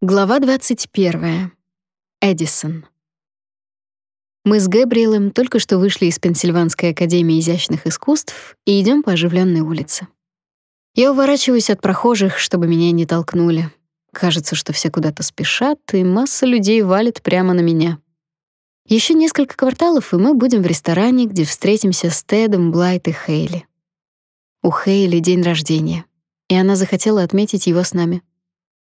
Глава 21. Эдисон. Мы с Гэбриэлем только что вышли из Пенсильванской академии изящных искусств и идем по оживленной улице. Я уворачиваюсь от прохожих, чтобы меня не толкнули. Кажется, что все куда-то спешат, и масса людей валит прямо на меня. Еще несколько кварталов, и мы будем в ресторане, где встретимся с Тедом, Блайт и Хейли. У Хейли день рождения, и она захотела отметить его с нами.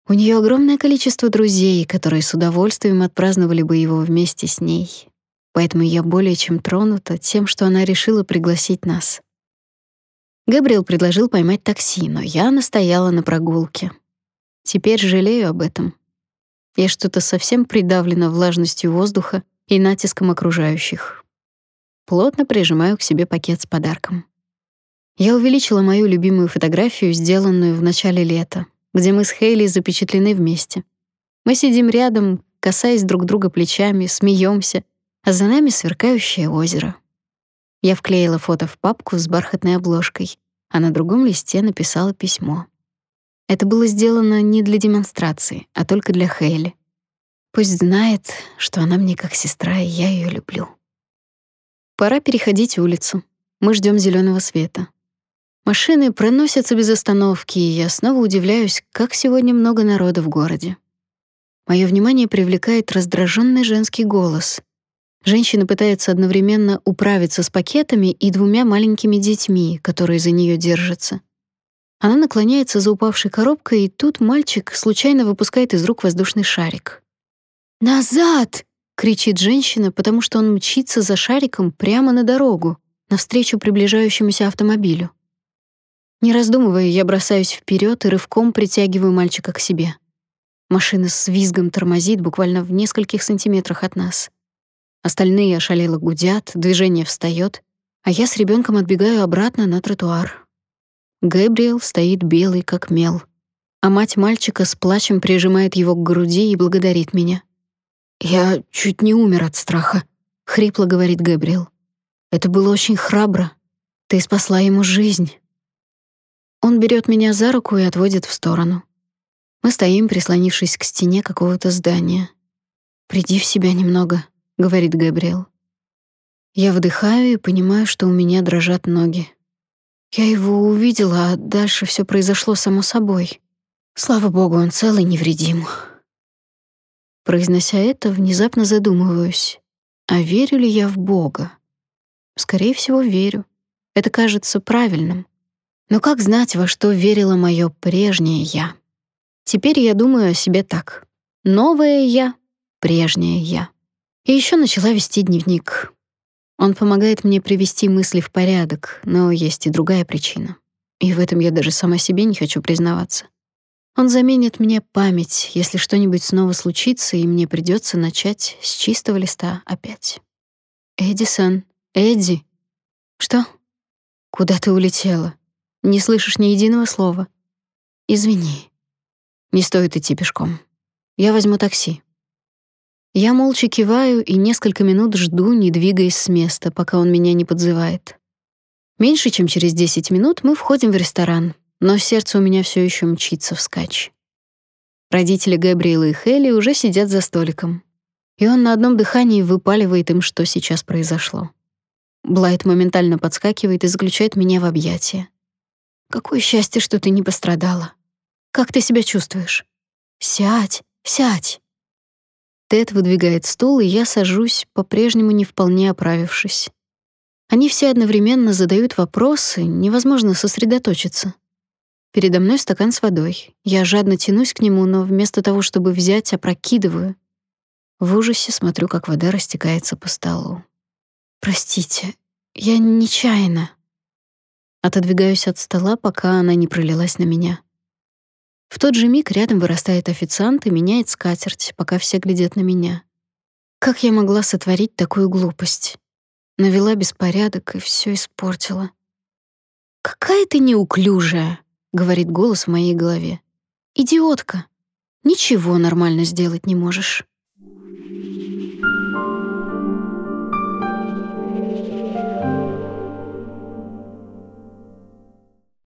У нее огромное количество друзей, которые с удовольствием отпраздновали бы его вместе с ней. Поэтому я более чем тронута тем, что она решила пригласить нас. Габриэл предложил поймать такси, но я настояла на прогулке. Теперь жалею об этом. Я что-то совсем придавлена влажностью воздуха и натиском окружающих. Плотно прижимаю к себе пакет с подарком. Я увеличила мою любимую фотографию, сделанную в начале лета где мы с Хейли запечатлены вместе. Мы сидим рядом, касаясь друг друга плечами, смеемся, а за нами сверкающее озеро. Я вклеила фото в папку с бархатной обложкой, а на другом листе написала письмо. Это было сделано не для демонстрации, а только для Хейли. Пусть знает, что она мне как сестра, и я ее люблю. Пора переходить улицу. Мы ждем зеленого света. Машины проносятся без остановки, и я снова удивляюсь, как сегодня много народа в городе. Моё внимание привлекает раздраженный женский голос. Женщина пытается одновременно управиться с пакетами и двумя маленькими детьми, которые за неё держатся. Она наклоняется за упавшей коробкой, и тут мальчик случайно выпускает из рук воздушный шарик. «Назад!» — кричит женщина, потому что он мчится за шариком прямо на дорогу, навстречу приближающемуся автомобилю. Не раздумывая, я бросаюсь вперед и рывком притягиваю мальчика к себе. Машина с визгом тормозит буквально в нескольких сантиметрах от нас. Остальные ошалело гудят, движение встаёт, а я с ребёнком отбегаю обратно на тротуар. Гэбриэл стоит белый как мел, а мать мальчика с плачем прижимает его к груди и благодарит меня. «Я чуть не умер от страха», — хрипло говорит Гэбриэл. «Это было очень храбро. Ты спасла ему жизнь». Он берет меня за руку и отводит в сторону. Мы стоим, прислонившись к стене какого-то здания. «Приди в себя немного», — говорит Габриэл. Я вдыхаю и понимаю, что у меня дрожат ноги. Я его увидела, а дальше все произошло само собой. Слава богу, он цел и невредим. Произнося это, внезапно задумываюсь, а верю ли я в Бога? Скорее всего, верю. Это кажется правильным. Но как знать, во что верила моё прежнее я? Теперь я думаю о себе так. Новое я, прежнее я. И ещё начала вести дневник. Он помогает мне привести мысли в порядок, но есть и другая причина. И в этом я даже сама себе не хочу признаваться. Он заменит мне память, если что-нибудь снова случится, и мне придётся начать с чистого листа опять. Эдисон, Эдди. Что? Куда ты улетела? Не слышишь ни единого слова. Извини. Не стоит идти пешком. Я возьму такси. Я молча киваю и несколько минут жду, не двигаясь с места, пока он меня не подзывает. Меньше чем через 10 минут мы входим в ресторан, но сердце у меня все еще мчится вскачь. Родители Габриэла и Хелли уже сидят за столиком, и он на одном дыхании выпаливает им, что сейчас произошло. Блайт моментально подскакивает и заключает меня в объятия. Какое счастье, что ты не пострадала. Как ты себя чувствуешь? Сядь, сядь. Тед выдвигает стул, и я сажусь, по-прежнему не вполне оправившись. Они все одновременно задают вопросы, невозможно сосредоточиться. Передо мной стакан с водой. Я жадно тянусь к нему, но вместо того, чтобы взять, опрокидываю. В ужасе смотрю, как вода растекается по столу. Простите, я нечаянно. Отодвигаюсь от стола, пока она не пролилась на меня. В тот же миг рядом вырастает официант и меняет скатерть, пока все глядят на меня. Как я могла сотворить такую глупость? Навела беспорядок и все испортила. «Какая ты неуклюжая!» — говорит голос в моей голове. «Идиотка! Ничего нормально сделать не можешь».